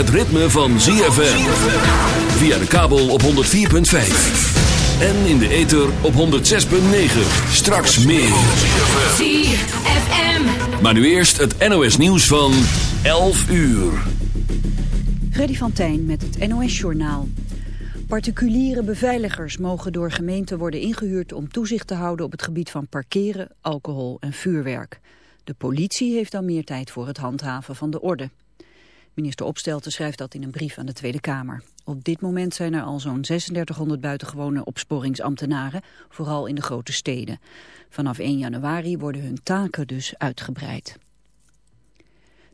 het ritme van ZFM. Via de kabel op 104.5. En in de ether op 106.9. Straks meer. ZFM. Maar nu eerst het NOS nieuws van 11 uur. Freddy van Tijn met het NOS-journaal. Particuliere beveiligers mogen door gemeenten worden ingehuurd om toezicht te houden op het gebied van parkeren, alcohol en vuurwerk. De politie heeft dan meer tijd voor het handhaven van de orde. Minister Opstelten schrijft dat in een brief aan de Tweede Kamer. Op dit moment zijn er al zo'n 3600 buitengewone opsporingsambtenaren, vooral in de grote steden. Vanaf 1 januari worden hun taken dus uitgebreid.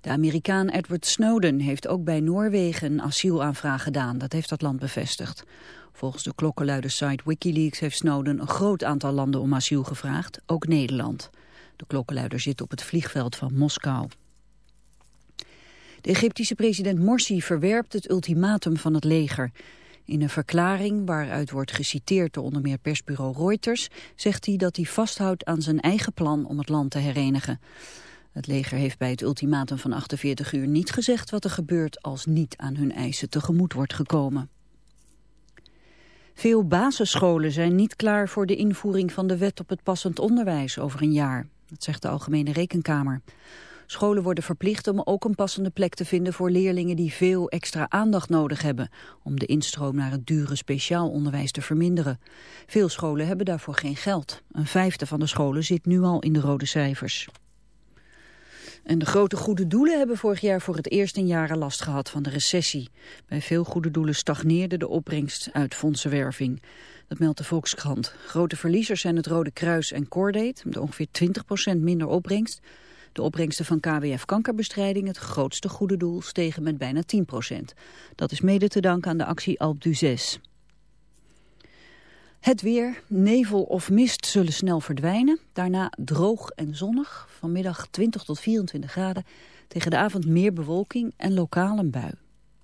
De Amerikaan Edward Snowden heeft ook bij Noorwegen een asielaanvraag gedaan. Dat heeft dat land bevestigd. Volgens de klokkenluidersite Wikileaks heeft Snowden een groot aantal landen om asiel gevraagd, ook Nederland. De klokkenluider zit op het vliegveld van Moskou. Egyptische president Morsi verwerpt het ultimatum van het leger. In een verklaring waaruit wordt geciteerd door onder meer persbureau Reuters... zegt hij dat hij vasthoudt aan zijn eigen plan om het land te herenigen. Het leger heeft bij het ultimatum van 48 uur niet gezegd wat er gebeurt... als niet aan hun eisen tegemoet wordt gekomen. Veel basisscholen zijn niet klaar voor de invoering van de wet op het passend onderwijs over een jaar. Dat zegt de Algemene Rekenkamer. Scholen worden verplicht om ook een passende plek te vinden voor leerlingen die veel extra aandacht nodig hebben, om de instroom naar het dure speciaal onderwijs te verminderen. Veel scholen hebben daarvoor geen geld. Een vijfde van de scholen zit nu al in de rode cijfers. En de grote goede doelen hebben vorig jaar voor het eerst in jaren last gehad van de recessie. Bij veel goede doelen stagneerde de opbrengst uit fondsenwerving. Dat meldt de Volkskrant. Grote verliezers zijn het Rode Kruis en Cordate, met ongeveer 20% minder opbrengst. De opbrengsten van KWF Kankerbestrijding, het grootste goede doel, stegen met bijna 10%. Dat is mede te danken aan de actie Alp du 6. Het weer, nevel of mist zullen snel verdwijnen. Daarna droog en zonnig, vanmiddag 20 tot 24 graden. Tegen de avond meer bewolking en lokaal een bui.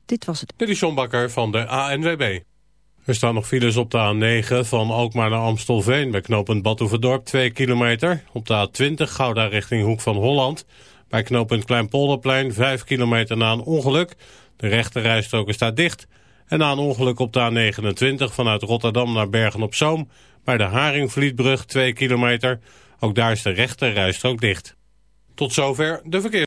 Dit was het. Dit is Bakker van de ANWB. Er staan nog files op de A9 van Alkmaar naar Amstelveen... bij knooppunt Badhoevedorp 2 kilometer. Op de A20 Gouda richting Hoek van Holland. Bij knooppunt Kleinpolderplein 5 kilometer na een ongeluk. De rechte rijstrook staat dicht... En na een ongeluk op de A29 vanuit Rotterdam naar Bergen-op-Zoom... bij de Haringvlietbrug 2 kilometer. Ook daar is de rechter rijstrook dicht. Tot zover de verkeer.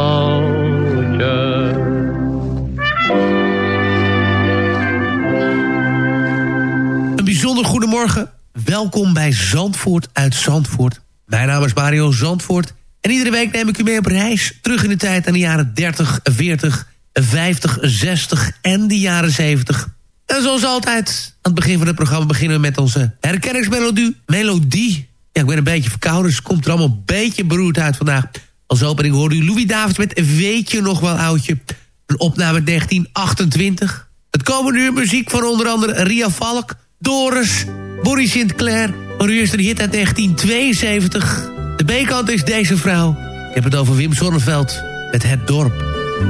Goedemorgen. Welkom bij Zandvoort uit Zandvoort. Mijn naam is Mario Zandvoort. En iedere week neem ik u mee op reis terug in de tijd aan de jaren 30, 40, 50, 60 en de jaren 70. En zoals altijd, aan het begin van het programma beginnen we met onze herkenningsmelodie. Melodie. Ja, ik ben een beetje verkouden, dus het komt er allemaal een beetje beroerd uit vandaag. Als opening hoorde u Louis Davids met Weet je nog wel oudje? Een opname uit 1928. Het komende uur muziek van onder andere Ria Valk, Doris, Boris Sinclair. Maar u is hit uit 1972. De B-kant is deze vrouw. Ik heb het over Wim Sonneveld met Het Dorp.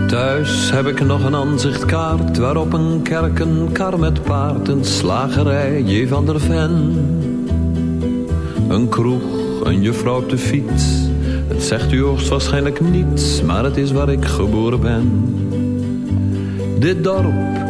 Thuis heb ik nog een aanzichtkaart waarop een kerk, een kar met paard, een slagerij, J. van der Ven. Een kroeg, een juffrouw op de fiets. Het zegt u hoogstwaarschijnlijk niets, maar het is waar ik geboren ben. Dit dorp,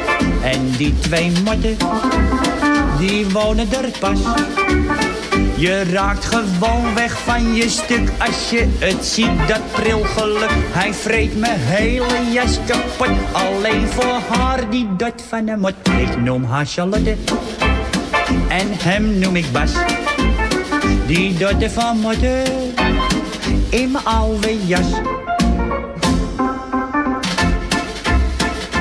En die twee motten, die wonen er pas. Je raakt gewoon weg van je stuk als je het ziet, dat prilgeluk. Hij vreet mijn hele jas kapot, alleen voor haar die dot van de mot. Ik noem haar Charlotte en hem noem ik Bas. Die dotte van motten in mijn oude jas.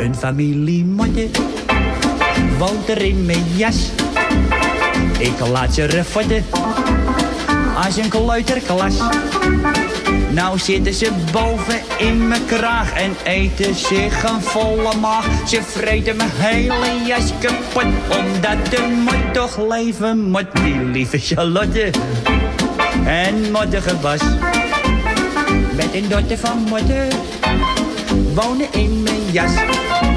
Een familie motten woont er in mijn jas. Ik laat ze refotten als een kleuterklas. Nou zitten ze boven in mijn kraag en eten zich een volle maag. Ze vreten mijn hele jas kapot, omdat de mot toch leven moet. Die lieve Charlotte en mottige Bas. Met een dotter van motten wonen in mijn jas.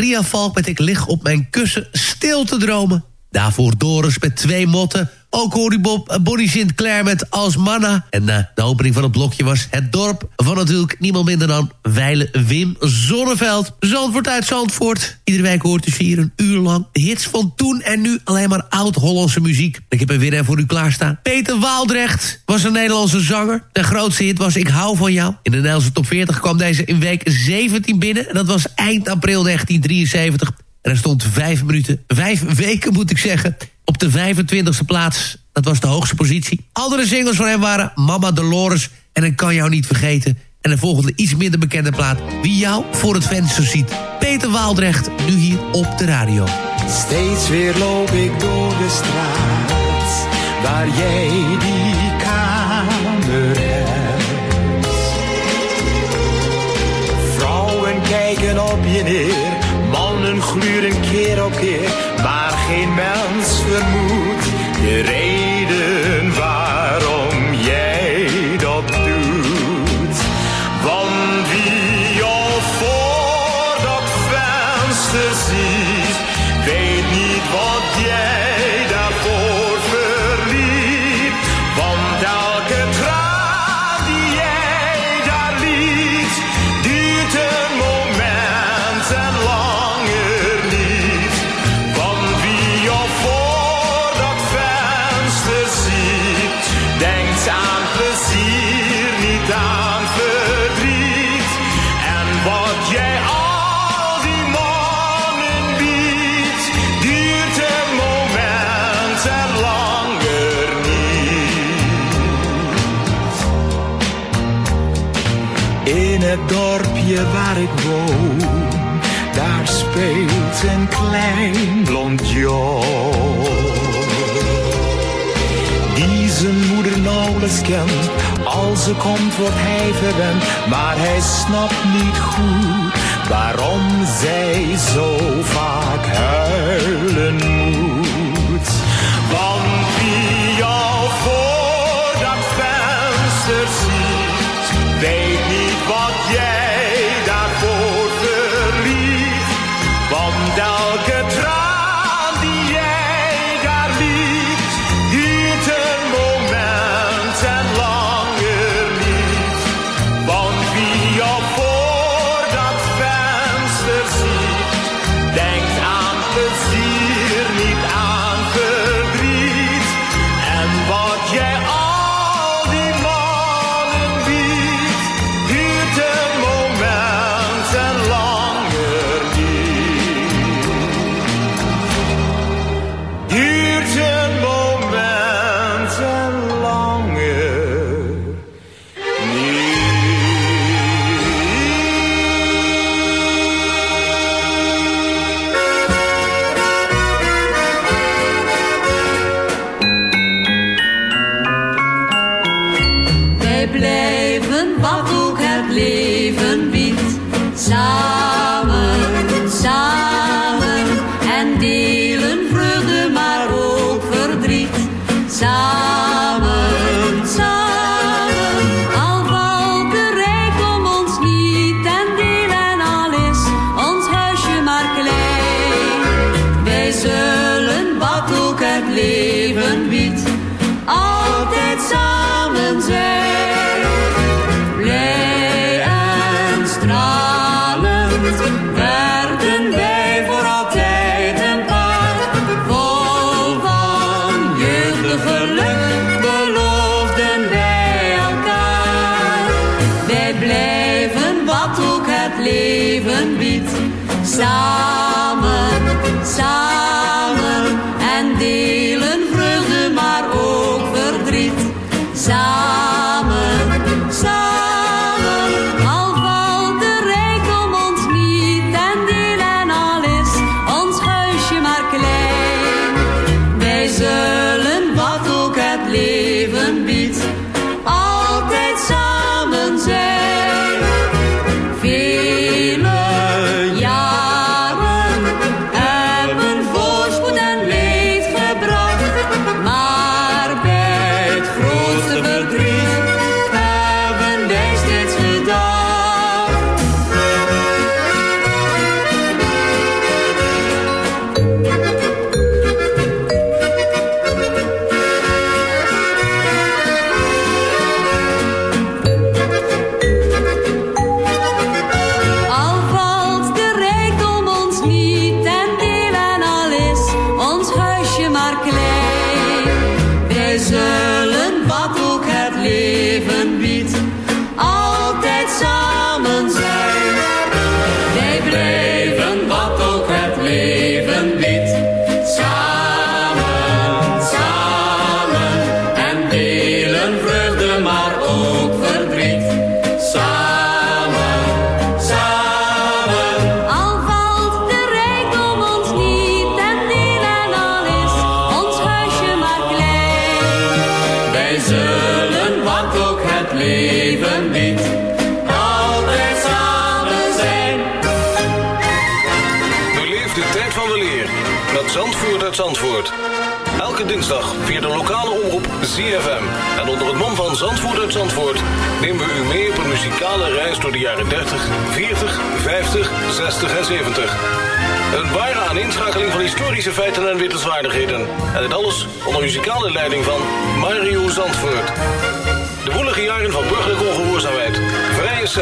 Ria Valk met Ik lig op mijn kussen stil te dromen. Daarvoor Doris met twee motten. Ook hoorde u Bob, eh, Bonnie Sinclair met Als Manna. En uh, de opening van het blokje was Het Dorp van natuurlijk niemand minder dan Weile Wim Zonneveld. Zandvoort uit Zandvoort. Iedere week hoort u hier een uur lang hits van toen en nu alleen maar oud-Hollandse muziek. Ik heb er weer een voor u klaarstaan. Peter Waaldrecht was een Nederlandse zanger. De grootste hit was Ik hou van jou. In de Nederlandse top 40 kwam deze in week 17 binnen. En dat was eind april 1973. En er stond vijf minuten, vijf weken moet ik zeggen, op de 25e plaats. Dat was de hoogste positie. Andere singles van hem waren Mama Dolores en Ik kan jou niet vergeten. En de volgende iets minder bekende plaat, Wie jou voor het venster ziet. Peter Waaldrecht, nu hier op de radio. Steeds weer loop ik door de straat waar jij die kamer hebt. Vrouwen kijken op je neer, mannen gluren keer op keer, maar geen mens vermoedt de reden waarom jij dat doet. Want wie jou voor dat venster ziet, weet niet wat jij waar ik woon, daar speelt een klein blond jong. Die zijn moeder nauwelijks kent, als ze komt wordt hij verwend, maar hij snapt niet goed waarom zij zo vaak huilen moet. Want wie jou voor dat venster ziet, weet niet wat jij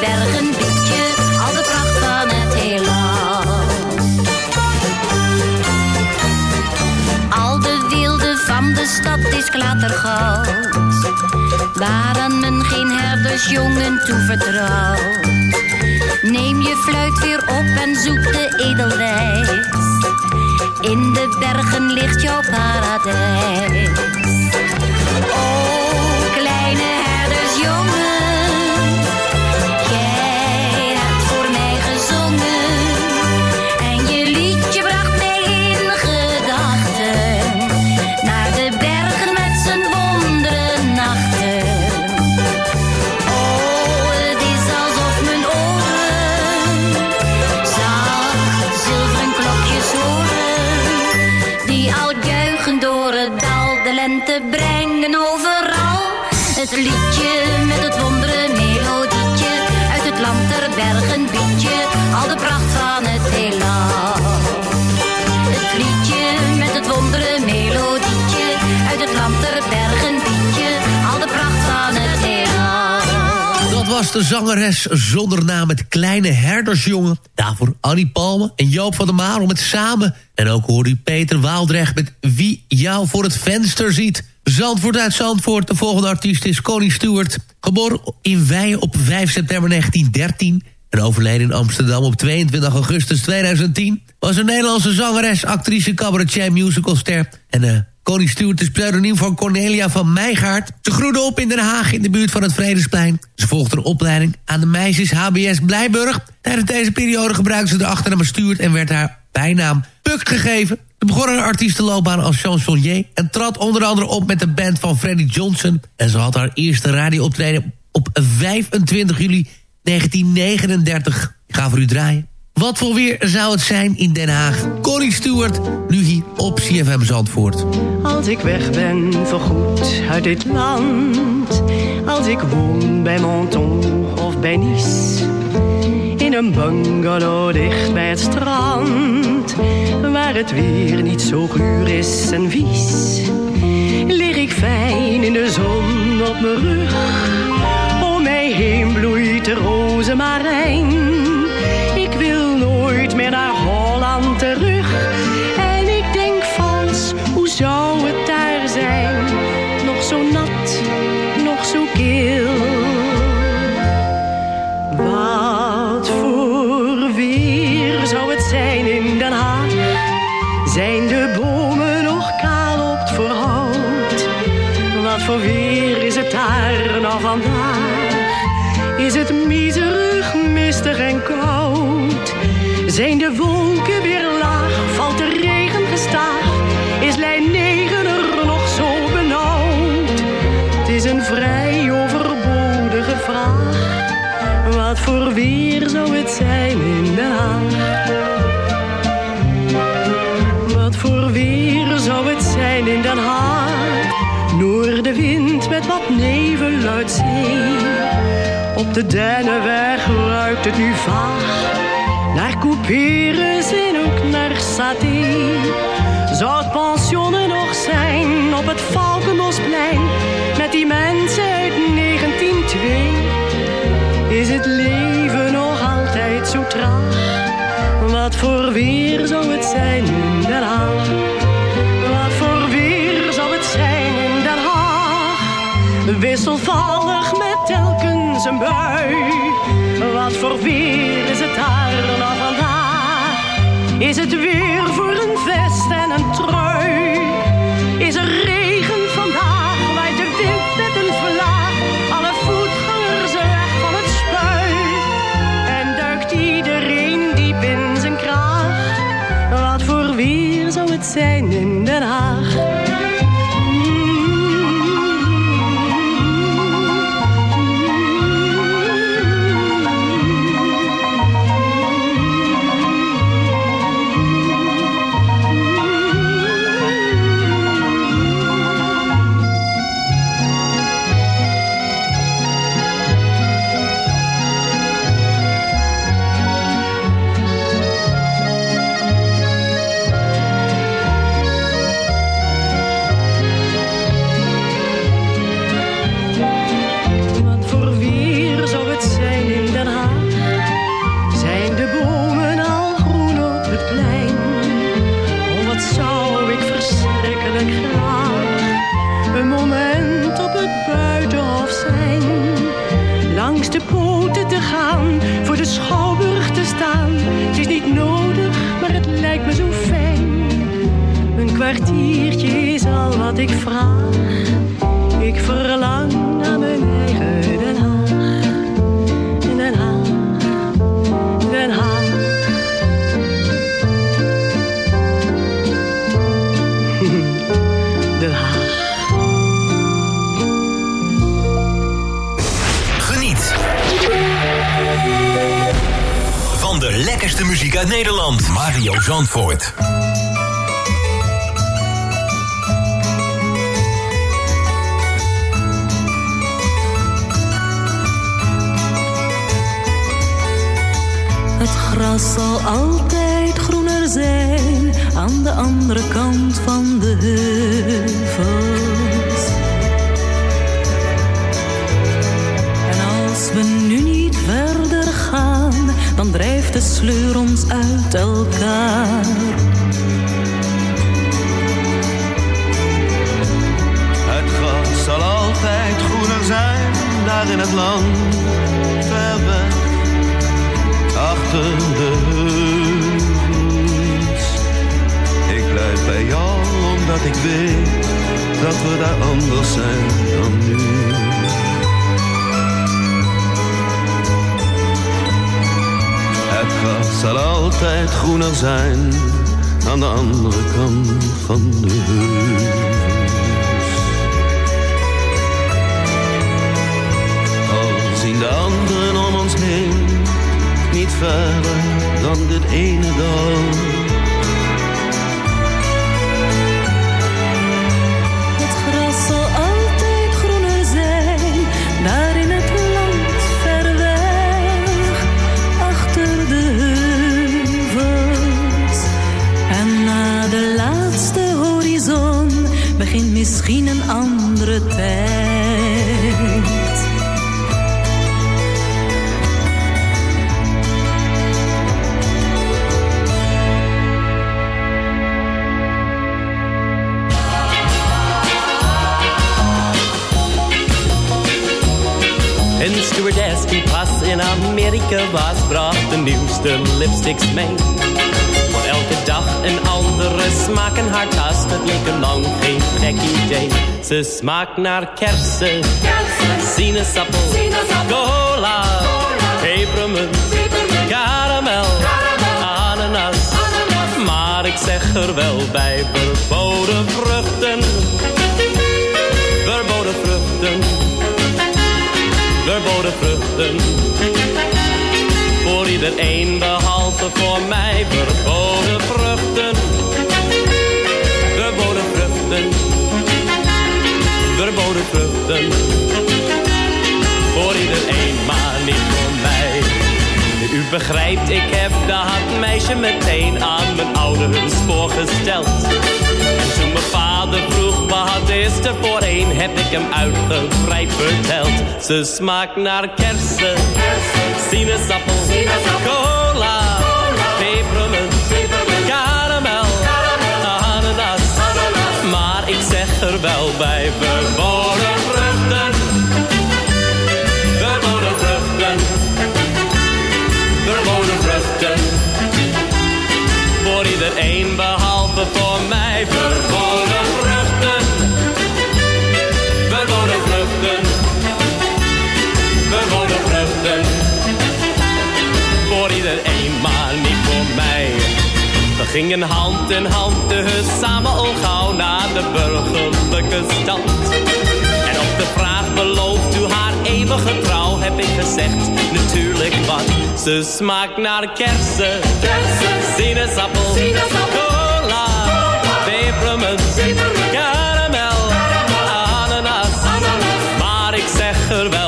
bergen biedt je al de pracht van het heelal. Al de wilde van de stad is klatergoud, waaraan men geen herdersjongen toevertrouwt. Neem je fluit weer op en zoek de edelwijs. In de bergen ligt jouw paradijs. Oh, kleine herdersjongen, de zangeres zonder naam het kleine herdersjongen. Daarvoor Annie Palme en Joop van der Marel met samen. En ook hoorde u Peter Waaldrecht met Wie jou voor het venster ziet. Zandvoort uit Zandvoort. De volgende artiest is Connie Stewart. Geboren in Weijen op 5 september 1913. En overleden in Amsterdam op 22 augustus 2010. Was een Nederlandse zangeres, actrice, cabaretier, musicalster. En eh Connie Stewart is pseudoniem van Cornelia van Meijgaard. Ze groeide op in Den Haag in de buurt van het Vredesplein. Ze volgde een opleiding aan de meisjes HBS Blijburg. Tijdens deze periode gebruikte ze de achternaam Stuart en werd haar bijnaam Puk gegeven. Ze begon haar artiestenloopbaan als chansonnier... en trad onder andere op met de band van Freddie Johnson. En ze had haar eerste radiooptreden op 25 juli 1939. Ik ga voor u draaien. Wat voor weer zou het zijn in Den Haag? Connie Stewart, nu hier op CFM Zandvoort. Als ik weg ben voorgoed uit dit land. Als ik woon bij Menton of bij Nice. In een bungalow dicht bij het strand, waar het weer niet zo guur is en vies, lig ik fijn in de zon op mijn rug. Om mij heen bloeit de rozemarijn. Ik wil nooit meer naar Holland terug. De Dennenweg ruikt het nu vaag. Naar couperus en ook naar saté. Zou het pensionnen nog zijn op het Valkenbosplein? Met die mensen uit 1902. Is het leven nog altijd zo traag? Wat voor weer zou het zijn in Den Haag? Wat voor weer zou het zijn in Den Haag? Wisselvallig bui. Wat voor weer is het daar nou vandaag? Is het weer voor lekkerste muziek uit Nederland. Mario Zandvoort. Het gras zal altijd groener zijn aan de andere kant van de heuvels. Sleur ons uit elkaar. Het gras zal altijd groener zijn, daar in het land, ver weg, achter de heuvels. Ik blijf bij jou, omdat ik weet dat we daar anders zijn dan nu. Het zal altijd groener zijn, aan de andere kant van de heuvels. Al zien de anderen om ons heen niet verder dan dit ene dal. Misschien een andere tijd. Een stewardess die pas in Amerika was, bracht de nieuwste lipsticks mee. Andere smaak in haar tas, dat leek een lang geen gek idee. Ze smaakt naar kersen, sinaasappel, cola, pepermunt, karamel, ananas. Maar ik zeg er wel bij, verboden vruchten, verboden vruchten. Verboden vruchten. Voor iedereen behalve voor mij. Verboden vruchten. Verboden vruchten. Voor iedereen, maar niet voor mij. U begrijpt, ik heb dat meisje meteen aan mijn ouders voorgesteld. En toen mijn vader vroeg wat is er voor een, heb ik hem uitgebreid verteld. Ze smaakt naar kersen, sinaasappel, cola, pepermunt, bij, verboden vruchten, verboden vruchten, verboden vruchten. Voor iedereen behalve voor mij, verboden vruchten. Verboden vruchten. Verboden vruchten. Voor iedereen, maar niet voor mij. We gingen hand in hand dus samen al gauw naar de En op de vraag belooft u haar eeuwige trouw? heb ik gezegd, natuurlijk wat. Ze smaakt naar kersen, sinaasappel, cola, pepermunt, karamel, ananas. Maar ik zeg er wel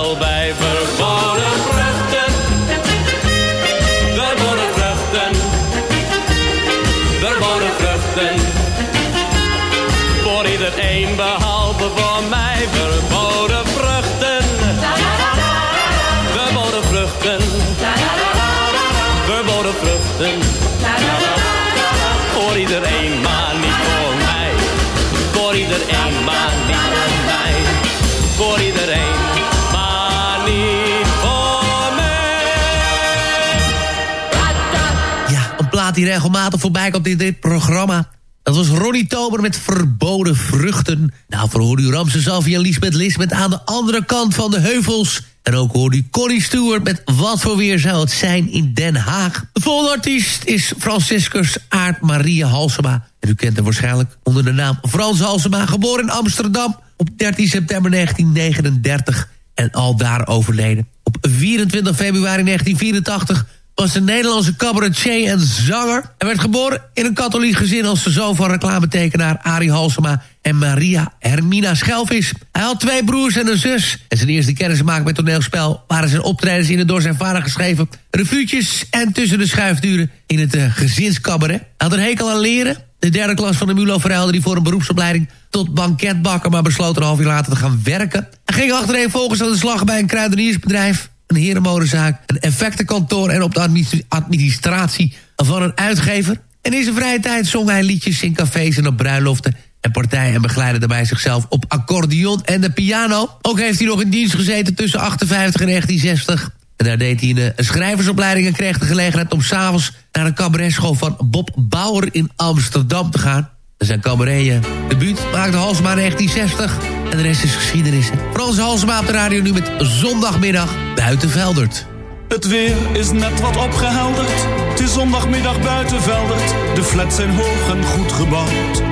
regelmatig voorbij komt in dit programma. Dat was Ronnie Tober met Verboden Vruchten. Nou, voor hoorde u Ramse Zalvia en Lisbeth Lisbeth aan de andere kant van de heuvels. En ook hoorde u Connie Stewart met Wat voor weer zou het zijn in Den Haag. De volgende artiest is Franciscus Aard Maria Halsema. En u kent hem waarschijnlijk onder de naam Frans Halsema. Geboren in Amsterdam op 13 september 1939 en al daar overleden. Op 24 februari 1984 was een Nederlandse cabaretier en zanger. Hij werd geboren in een katholiek gezin als de zoon van reclametekenaar Arie Halsema en Maria Hermina Schelvis. Hij had twee broers en een zus. En zijn eerste kennismaking met toneelspel waren zijn optredens in de door zijn vader geschreven revuutjes en tussen de schuifduren in het uh, gezinscabaret. Hij had een hekel aan leren. De derde klas van de Mulo verhuilde hij voor een beroepsopleiding tot banketbakker, maar besloot een half jaar later te gaan werken. Hij ging achtereenvolgens aan de slag bij een kruideniersbedrijf een herenmodenzaak, een effectenkantoor... en op de administ- administratie van een uitgever. En in zijn vrije tijd zong hij liedjes in cafés en op bruiloften... en partijen en begeleidde daarbij zichzelf op accordeon en de piano. Ook heeft hij nog in dienst gezeten tussen 58 en 1960... En daar deed hij een, schrijversopleiding en kreeg de gelegenheid om s'avonds naar een cabaretschool van Bob Bauer in Amsterdam te gaan. Zijn cabaret debuut maakte Halsema in 1960 en de rest is geschiedenis. Frans Halsema op de radio nu met zondagmiddag buiten Veldert. Het weer is net wat opgehelderd. Het is zondagmiddag buiten Veldert. De flats zijn hoog en goed gebouwd.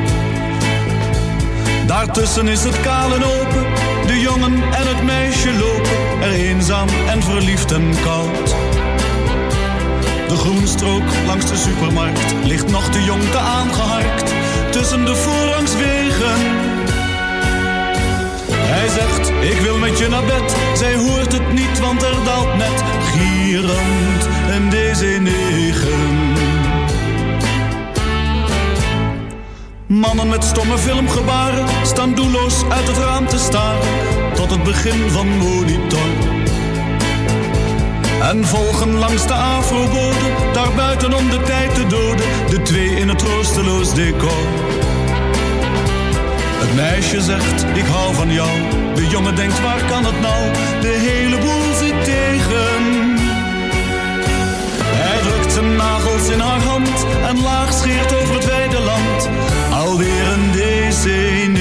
Daartussen is het kaal en open. De jongen en het meisje lopen. Er eenzaam en verliefd en koud. De groenstrook langs de supermarkt ligt nog te jong te aangeharkt. Tussen de voorrangswegen. Hij zegt, ik wil met je naar bed. Zij hoort het niet, want er daalt net gierend een DC-9. Mannen met stomme filmgebaren staan doelloos uit het raam te staren tot het begin van monitor. En volgen langs de afrobode, daar buiten om de tijd te doden, de twee in het troosteloos decor. Het meisje zegt, ik hou van jou. De jongen denkt, waar kan het nou? De hele boel zit tegen. Hij drukt zijn nagels in haar hand en laag scheert over het wijde land. Alweer een DC-9.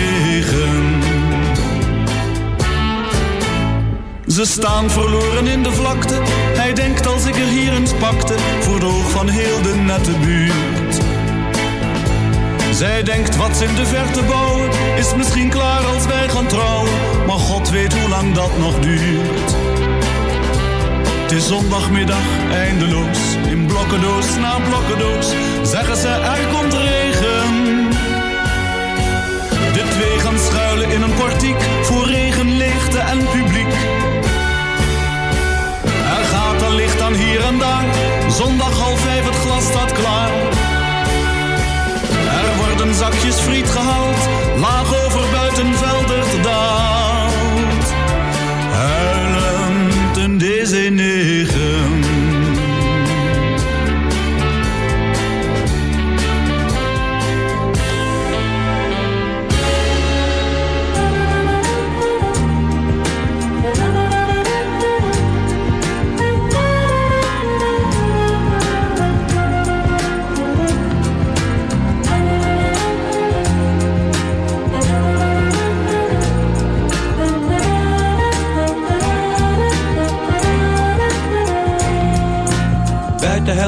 Ze staan verloren in de vlakte. Hij denkt als ik er hier eens pakte, voor de oog van heel de nette buurt. Zij denkt wat ze in de verte bouwen, is misschien klaar als wij gaan trouwen. Maar God weet hoe lang dat nog duurt. Het is zondagmiddag, eindeloos, in blokkendoos na blokkendoos. Zeggen ze, er komt regen. De twee gaan schuilen in een portiek, voor regen, leegte en publiek. Aan hier en daar, zondag half vijf het glas staat klaar. Er worden zakjes friet gehaald, laag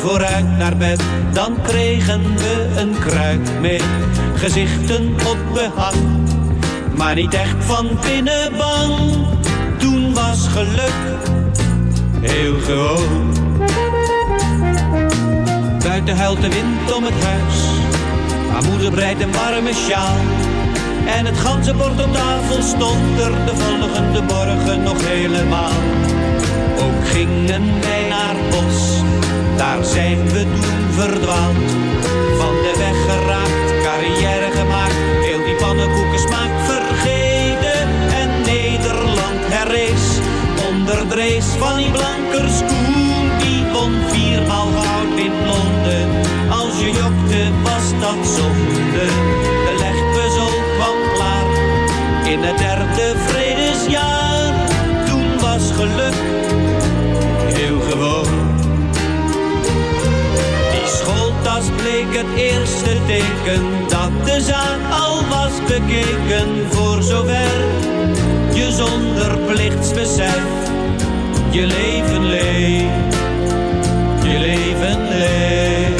vooruit naar bed, dan kregen we een kruik mee. Gezichten op behang, maar niet echt van binnen bang. Toen was geluk heel gewoon. Buiten huilt de wind om het huis, maar moeder breidt een warme sjaal. En het ganzenbord op tafel stond er de volgende morgen nog helemaal. Ook gingen wij naar bos, daar zijn we toen verdwaald. Van de weg geraakt, carrière gemaakt, heel die pannenkoekensmaak vergeten. En Nederland herrees, onder de race van die blankers Koen. Die won viermaal goud in Londen, als je jokte was dat zonde. De legpuzzel kwam klaar, in het derde vredesjaar. Toen was geluk het eerste teken dat de zaak al was bekeken. Voor zover je zonder plichtsbesef je leven leeft, je leven leeft.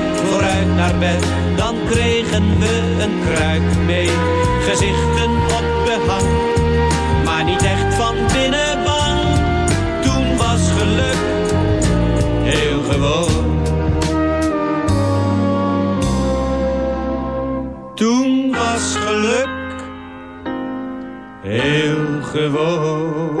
dan kregen we een kruik mee. Gezichten op behang, maar niet echt van binnen bang. Toen was geluk heel gewoon. Toen was geluk heel gewoon.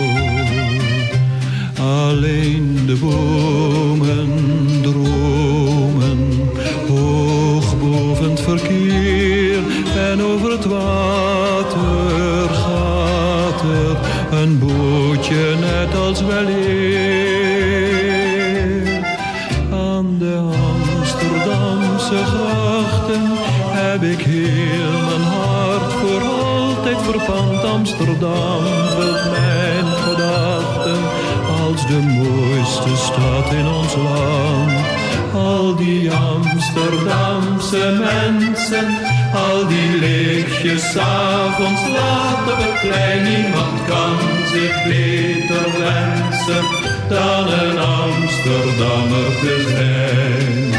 Alleen de bomen dromen hoog boven het verkeer en over het water gaat er een bootje net als weleer. Lichtjes avonds laat op het plein. Niemand kan zich beter wensen dan een Amsterdammer te zijn.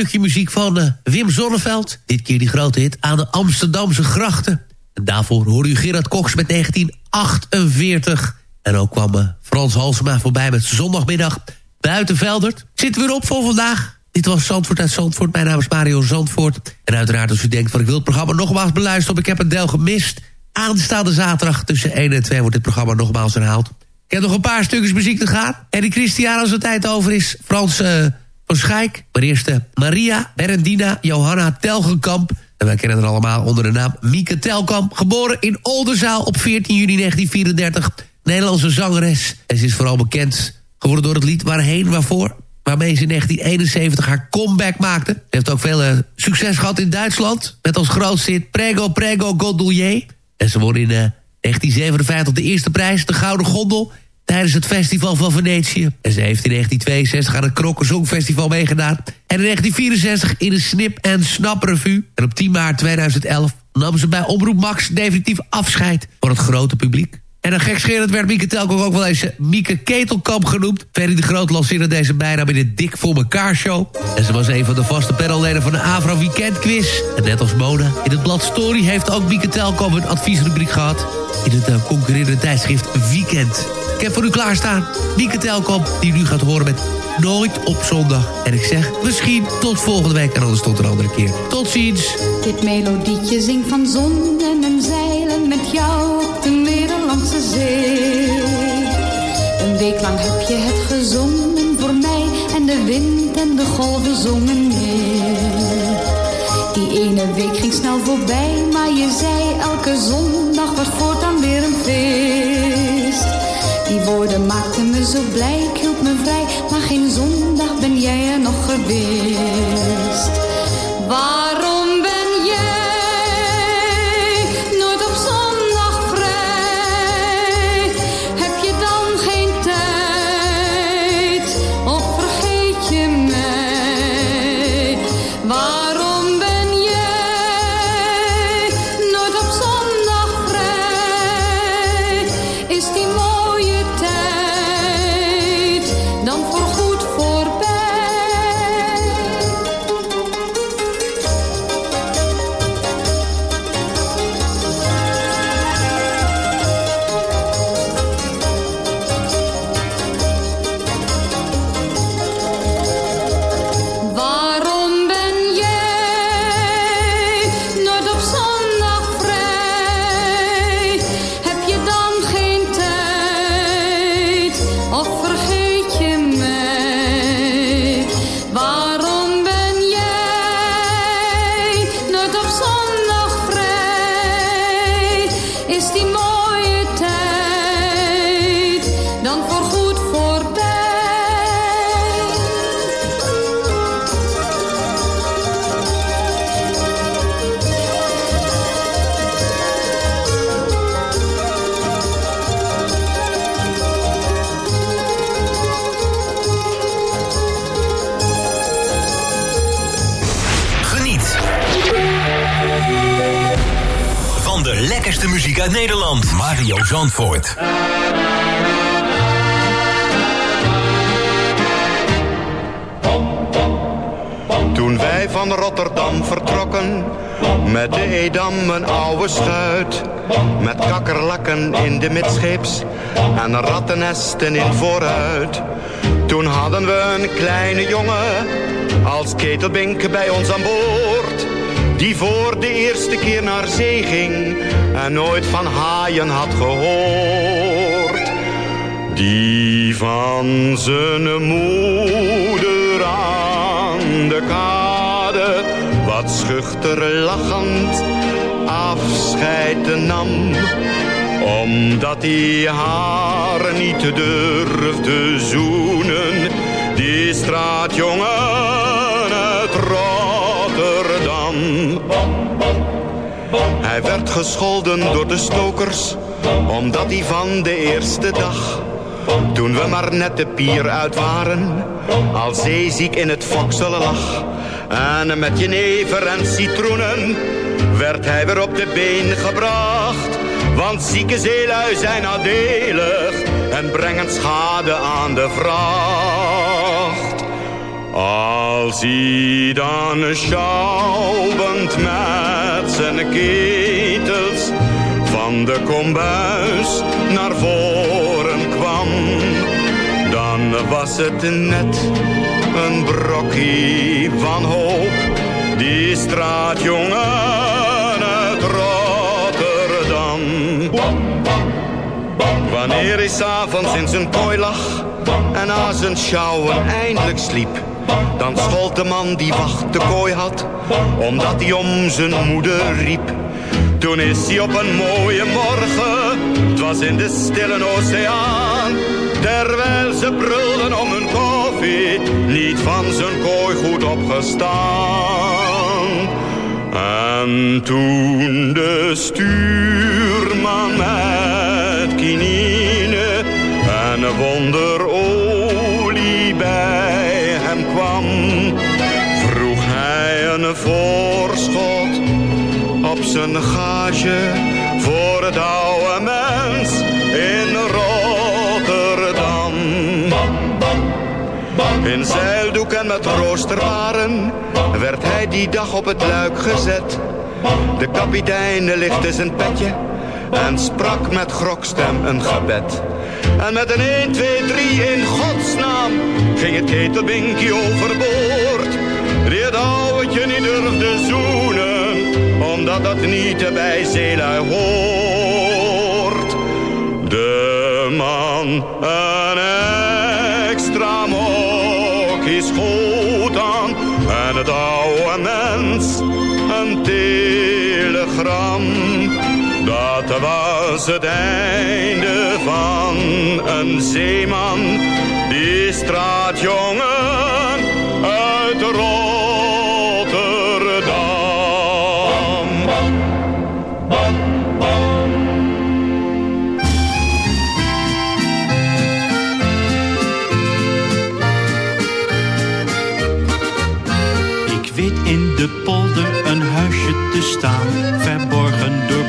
Stukje muziek van eh, Wim Zonneveld. Dit keer die grote hit aan de Amsterdamse grachten. En daarvoor hoor u Gerard Koks met 1948. En ook kwam eh, Frans Halsema voorbij met zondagmiddag buiten Veldert. Zitten we weer op voor vandaag. Dit was Zandvoort uit Zandvoort. Mijn naam is Mario Zandvoort. En uiteraard als u denkt van ik wil het programma nogmaals beluisteren... ik heb een deel gemist. Aanstaande zaterdag tussen 1 en 2 wordt dit programma nogmaals herhaald. Ik heb nog een paar stukjes muziek te gaan. En die Christian als het tijd over is. Frans eh, van Schaik. Maar eh, Maria Berendina Johanna Telgenkamp. En wij kennen haar allemaal onder de naam Mieke Telkamp. Geboren in Oldenzaal op 14 juni 1934. Nederlandse zangeres. En ze is vooral bekend geworden door het lied Waarheen Waarvoor. Waarmee ze in 1971 haar comeback maakte. Ze heeft ook veel eh, succes gehad in Duitsland. Met als grootste hit Prego Prego Gondolier. En ze won in eh, 1957 de eerste prijs, de Gouden Gondel... tijdens het Festival van Venetië. En ze heeft in 1962 aan het Krokken Songfestival meegedaan. En in 1964 in de Snip en Snap Revue. En op 10 maart 2011 nam ze bij Omroep Max definitief afscheid... van het grote publiek. En dan gekscherend werd Mieke Telkom ook wel eens eh, Mieke Ketelkamp genoemd. Ferry de Groot lanceerde deze bijnaam in de Dik voor mekaar show. En ze was een van de vaste panelleden van de Avro Weekend Quiz. En net als Mona, in het blad Story heeft ook Mieke Telkom een adviesrubriek gehad. In het uh, concurrerende tijdschrift Weekend. Ik heb voor u klaarstaan Mieke Telkom, die u gaat horen met Nooit op zondag. En ik zeg misschien tot volgende week en anders tot een andere keer. Tot ziens. Dit melodietje zingt van zonnen en zeilen met jou op de Middellandse Zee. Een week lang heb je het gezongen voor mij en de wind en de golven zongen mee. Die ene week ging snel voorbij, maar je zei elke zondag was voortaan weer een feest. Die woorden maakten me zo blij, ik hield me vrij, maar geen zondag ben jij er nog geweest. En rattennesten in vooruit. Toen hadden we een kleine jongen als ketelbink bij ons aan boord. Die voor de eerste keer naar zee ging en nooit van haaien had gehoord. Die van zijn moeder aan de kade wat schuchter lachend afscheid nam. Omdat hij haar niet durfde zoenen, die straatjongen uit Rotterdam. Hij werd gescholden door de stokers, omdat hij van de eerste dag toen we maar net de pier uit waren, al zeeziek in het fokselen lag. En met jenever en citroenen werd hij weer op de been gebracht. Want zieke zeelui zijn nadelig en brengen schade aan de vracht. Als hij dan schouwend met zijn ketels van de kombuis naar voren kwam, dan was het net een brokkie van hoop. Die straatjongen Wanneer hij s'avonds in zijn kooi lag en na zijn sjouwen eindelijk sliep, dan schold de man die wacht de kooi had, omdat hij om zijn moeder riep. Toen is hij op een mooie morgen, het was in de stille oceaan. Terwijl ze brulden om hun koffie, niet van zijn kooi goed opgestaan. En toen de stuurman en wonderolie bij hem kwam, vroeg hij een voorschot op zijn gage voor het oude mens in Rotterdam. In zeildoek en met roosterwaren werd hij die dag op het luik gezet. De kapitein lichtte zijn petje en sprak met grokstem een gebed. En met een 1, 2, 3 in godsnaam ging het ketelbinkie overboord. Die het ouwtje niet durfde zoenen, omdat dat niet bij zeelui hoort. De man een extra mokkie schoot was het einde van een zeeman, die straatjongen uit Rotterdam. Ik weet in de polder een huisje te staan, verborgen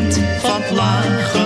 kind van